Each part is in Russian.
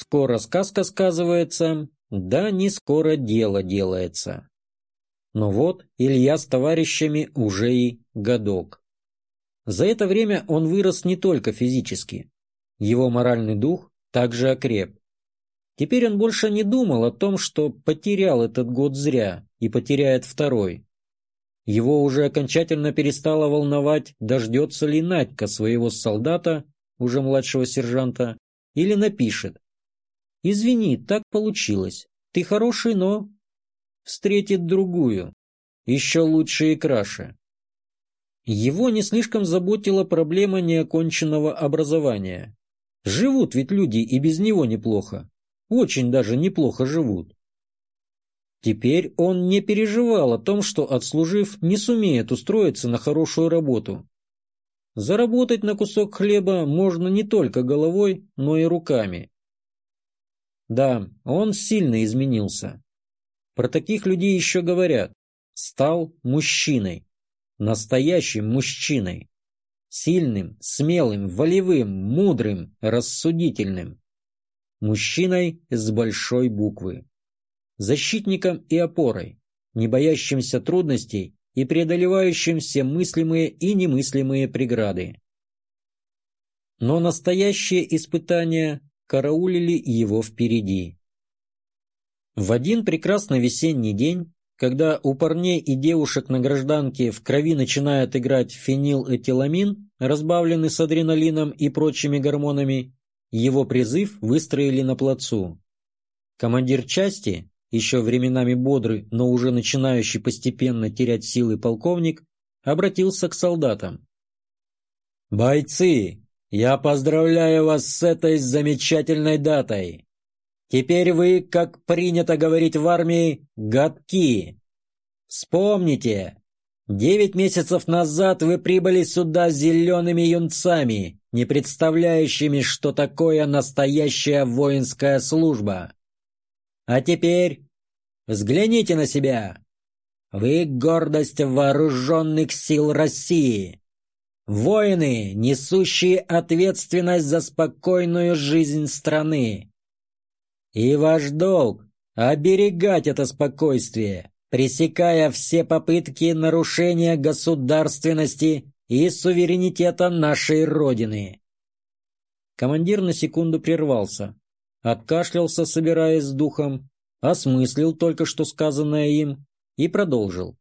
Скоро сказка сказывается, да не скоро дело делается. Но вот Илья с товарищами уже и годок. За это время он вырос не только физически. Его моральный дух также окреп. Теперь он больше не думал о том, что потерял этот год зря и потеряет второй. Его уже окончательно перестало волновать, дождется ли Надька своего солдата, уже младшего сержанта, или напишет. «Извини, так получилось. Ты хороший, но...» Встретит другую, еще лучше и краше. Его не слишком заботила проблема неоконченного образования. Живут ведь люди и без него неплохо. Очень даже неплохо живут. Теперь он не переживал о том, что, отслужив, не сумеет устроиться на хорошую работу. Заработать на кусок хлеба можно не только головой, но и руками. Да, он сильно изменился. Про таких людей еще говорят. Стал мужчиной. Настоящим мужчиной. Сильным, смелым, волевым, мудрым, рассудительным. Мужчиной с большой буквы. Защитником и опорой, не боящимся трудностей и преодолевающим все мыслимые и немыслимые преграды. Но настоящие испытания караулили его впереди. В один прекрасный весенний день когда у парней и девушек на гражданке в крови начинает играть фенилэтиламин, разбавленный с адреналином и прочими гормонами, его призыв выстроили на плацу. Командир части, еще временами бодрый, но уже начинающий постепенно терять силы полковник, обратился к солдатам. «Бойцы, я поздравляю вас с этой замечательной датой! Теперь вы, как принято говорить в армии, гадки. Вспомните, девять месяцев назад вы прибыли сюда зелеными юнцами, не представляющими, что такое настоящая воинская служба. А теперь взгляните на себя. Вы гордость вооруженных сил России. Воины, несущие ответственность за спокойную жизнь страны. И ваш долг — оберегать это спокойствие, пресекая все попытки нарушения государственности и суверенитета нашей Родины. Командир на секунду прервался, откашлялся, собираясь с духом, осмыслил только что сказанное им и продолжил.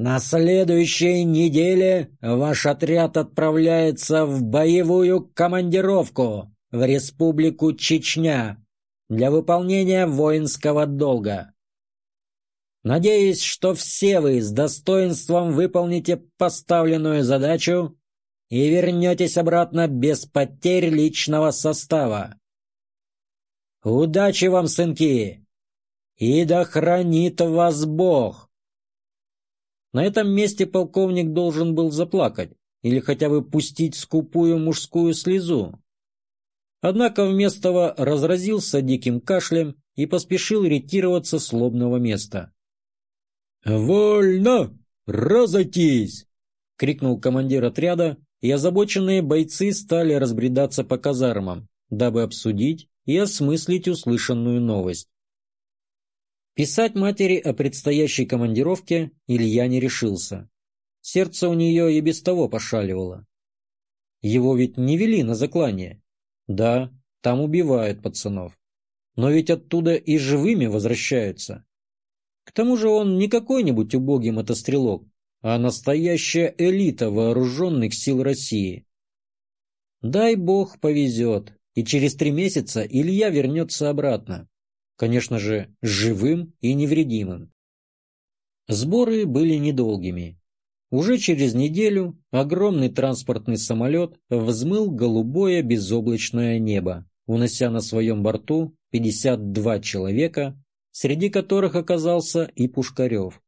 На следующей неделе ваш отряд отправляется в боевую командировку в Республику Чечня для выполнения воинского долга. Надеюсь, что все вы с достоинством выполните поставленную задачу и вернетесь обратно без потерь личного состава. Удачи вам, сынки! И да хранит вас Бог! На этом месте полковник должен был заплакать или хотя бы пустить скупую мужскую слезу. Однако вместо разразился диким кашлем и поспешил ретироваться с лобного места. «Вольно! Разойтись!» — крикнул командир отряда, и озабоченные бойцы стали разбредаться по казармам, дабы обсудить и осмыслить услышанную новость. Писать матери о предстоящей командировке Илья не решился. Сердце у нее и без того пошаливало. Его ведь не вели на заклание, да, там убивают пацанов. Но ведь оттуда и живыми возвращаются. К тому же он не какой-нибудь убогий мотострелок, а настоящая элита вооруженных сил России. Дай бог повезет, и через три месяца Илья вернется обратно. Конечно же, живым и невредимым. Сборы были недолгими. Уже через неделю огромный транспортный самолет взмыл голубое безоблачное небо, унося на своем борту 52 человека, среди которых оказался и Пушкарев.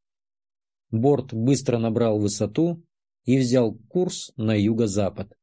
Борт быстро набрал высоту и взял курс на юго-запад.